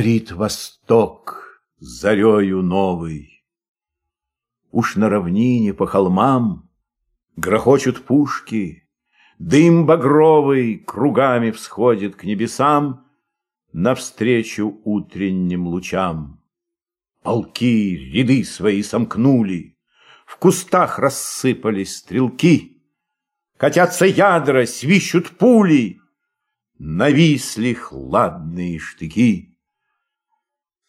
Горит восток зарею новый. Уж на равнине по холмам Грохочут пушки, Дым багровый кругами всходит к небесам Навстречу утренним лучам. Полки ряды свои сомкнули, В кустах рассыпались стрелки, Катятся ядра, свищут пули, Нависли хладные штыки.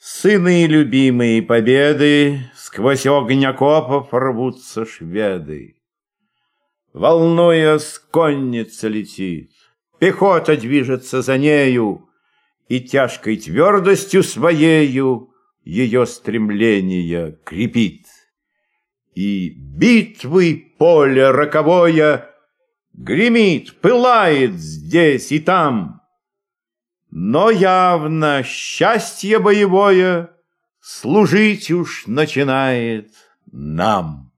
Сыны любимые победы, Сквозь огонь окопов рвутся шведы. Волнуясь, конница летит, Пехота движется за нею, И тяжкой твердостью своею Ее стремление крепит. И битвы поле роковое Гремит, пылает здесь и там. Но явно счастье боевое Служить уж начинает нам.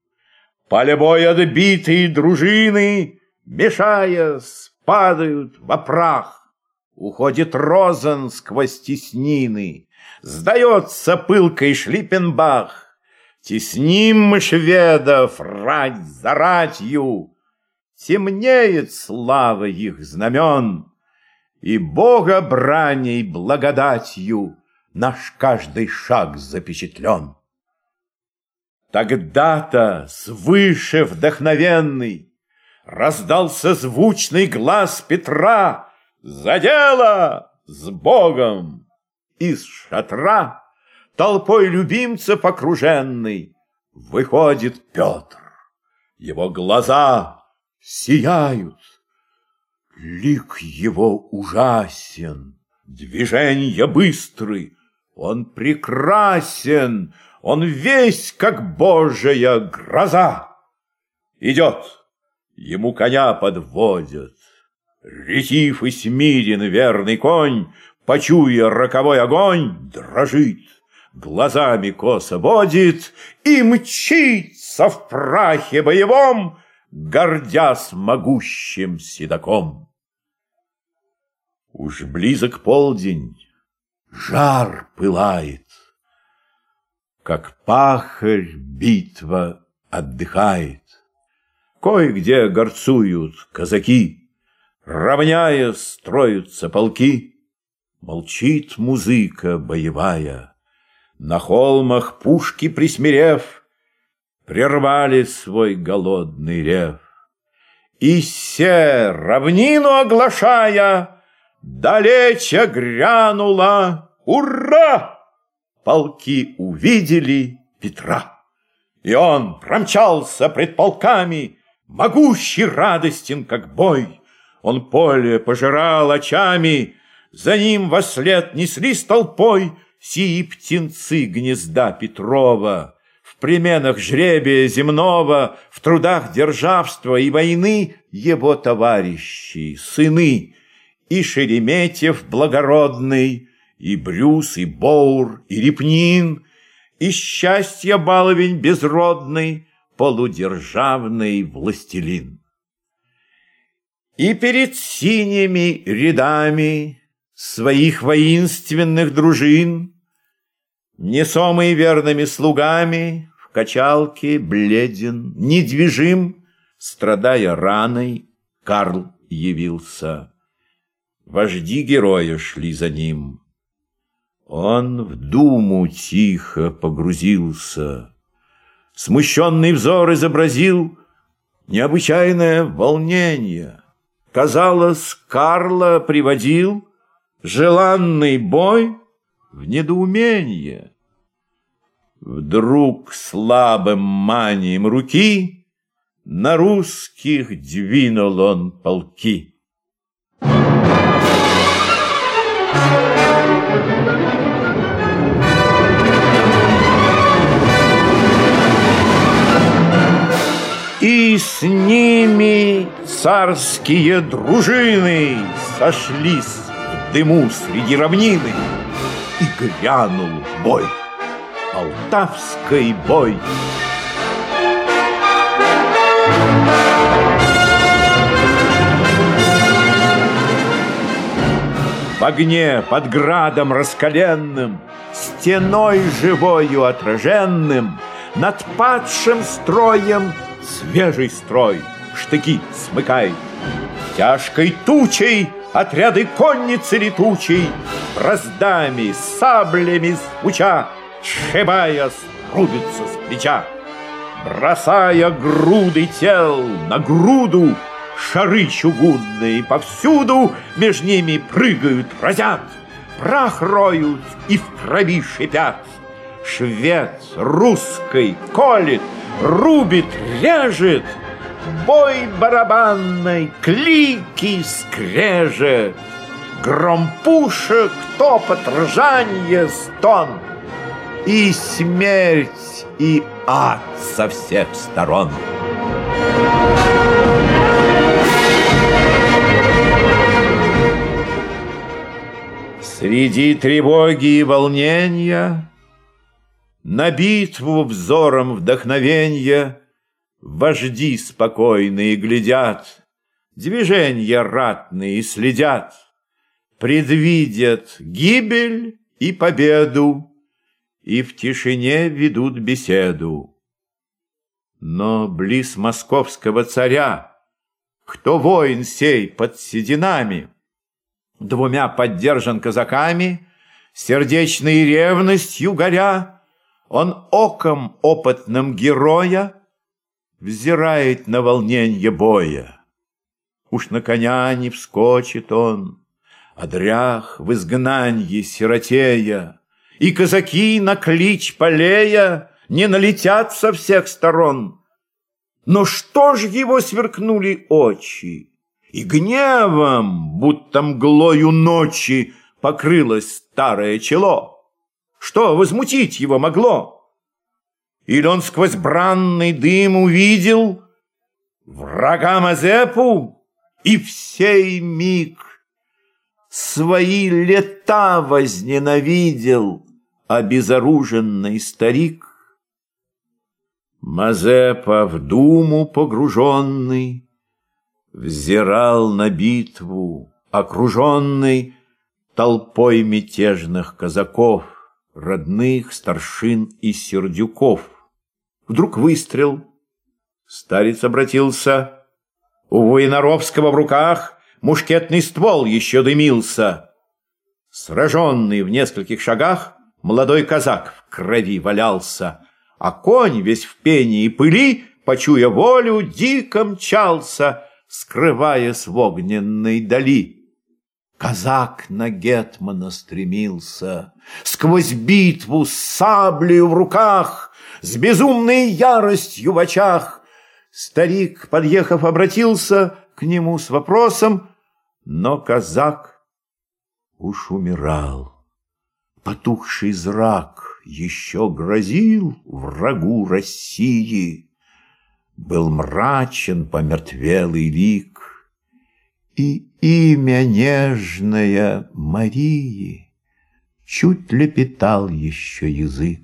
Поле боя отбитые дружины, Мешаясь, падают во прах. Уходит Розен сквозь теснины, Сдается пылкой Шлиппенбах. Тесним мы шведов рать за ратью, Темнеет слава их знамен, И Бога браней благодатью Наш каждый шаг запечатлен. Тогда-то свыше вдохновенный Раздался звучный глаз Петра «За дело! С Богом!» Из шатра толпой любимцев окруженный Выходит Петр. Его глаза сияют. Лик его ужасен, движения быстры, он прекрасен, он весь как божья гроза. Идет, ему коня подводят. Ретив и смирен верный конь, Почуя роковой огонь, дрожит, Глазами косо водит И мчится в прахе боевом гордясь могущим седаком. Уж близок полдень, жар пылает, Как пахарь битва отдыхает. Кое-где горцуют казаки, Равняя строятся полки. Молчит музыка боевая, На холмах пушки присмирев, прервали свой голодный рев. И се, равнину оглашая, далече грянула «Ура!» Полки увидели Петра. И он промчался пред полками, Могущий радостен, как бой. Он поле пожирал очами, За ним во след неслись толпой Сии птенцы гнезда Петрова пременах жребия земного, в трудах державства и войны его товарищи, сыны, и Шереметьев благородный, и Брюс, и Боур, и Репнин, и счастья баловень безродный, полудержавный властелин. И перед синими рядами своих воинственных дружин, Несомый верными слугами, качалке бледен, недвижим, страдая раной, Карл явился. Вожди героя шли за ним. Он в думу тихо погрузился. Смущенный взор изобразил необычайное волнение. Казалось, Карла приводил желанный бой в недоумение. Вдруг слабым манием руки На русских двинул он полки. И с ними царские дружины Сошлись в дыму среди равнины, И грянул бой. Полтавский бой. В огне под градом раскаленным, Стеной живою отраженным, Над падшим строем свежий строй, Штыки смыкай. Тяжкой тучей отряды конницы летучей, Раздами, саблями звуча, Сшибая, рубится с плеча. Бросая груды тел на груду, Шары чугунные повсюду Меж ними прыгают, разят, Прах роют и в крови шипят. Швед русской колет, рубит, режет, Бой барабанной, клики скрежет, Гром пушек, топот, ржанье, стон И смерть, и ад со всех сторон. Среди тревоги и волнения На битву взором вдохновенья Вожди спокойные глядят, Движения ратные следят, Предвидят гибель и победу, И в тишине ведут беседу. Но близ московского царя Кто воин сей под сединами, двумя поддержан казаками, сердечной ревностью горя, он оком опытным героя взирает на волненье боя. Уж на коня не вскочит он, а дрях в изгнанье сиротея, и казаки на клич полея не налетят со всех сторон. Но что ж его сверкнули очи? и гневом, будто мглою ночи, покрылось старое чело. Что возмутить его могло? Или он сквозь бранный дым увидел врага Мазепу и в сей миг свои лета возненавидел обезоруженный старик? Мазепа в думу погруженный взирал на битву, окруженный толпой мятежных казаков, родных, старшин и сердюков. Вдруг выстрел. Старец обратился. У Воиноровского в руках мушкетный ствол еще дымился. Сраженный в нескольких шагах, молодой казак в крови валялся, а конь весь в пене и пыли, почуя волю, дико мчался — скрываясь в огненной дали. Казак на Гетмана стремился, Сквозь битву с саблею в руках, С безумной яростью в очах. Старик, подъехав, обратился К нему с вопросом, Но казак уж умирал. Потухший зрак еще грозил Врагу России был мрачен помертвелый лик, И имя нежное Марии Чуть лепетал еще язык.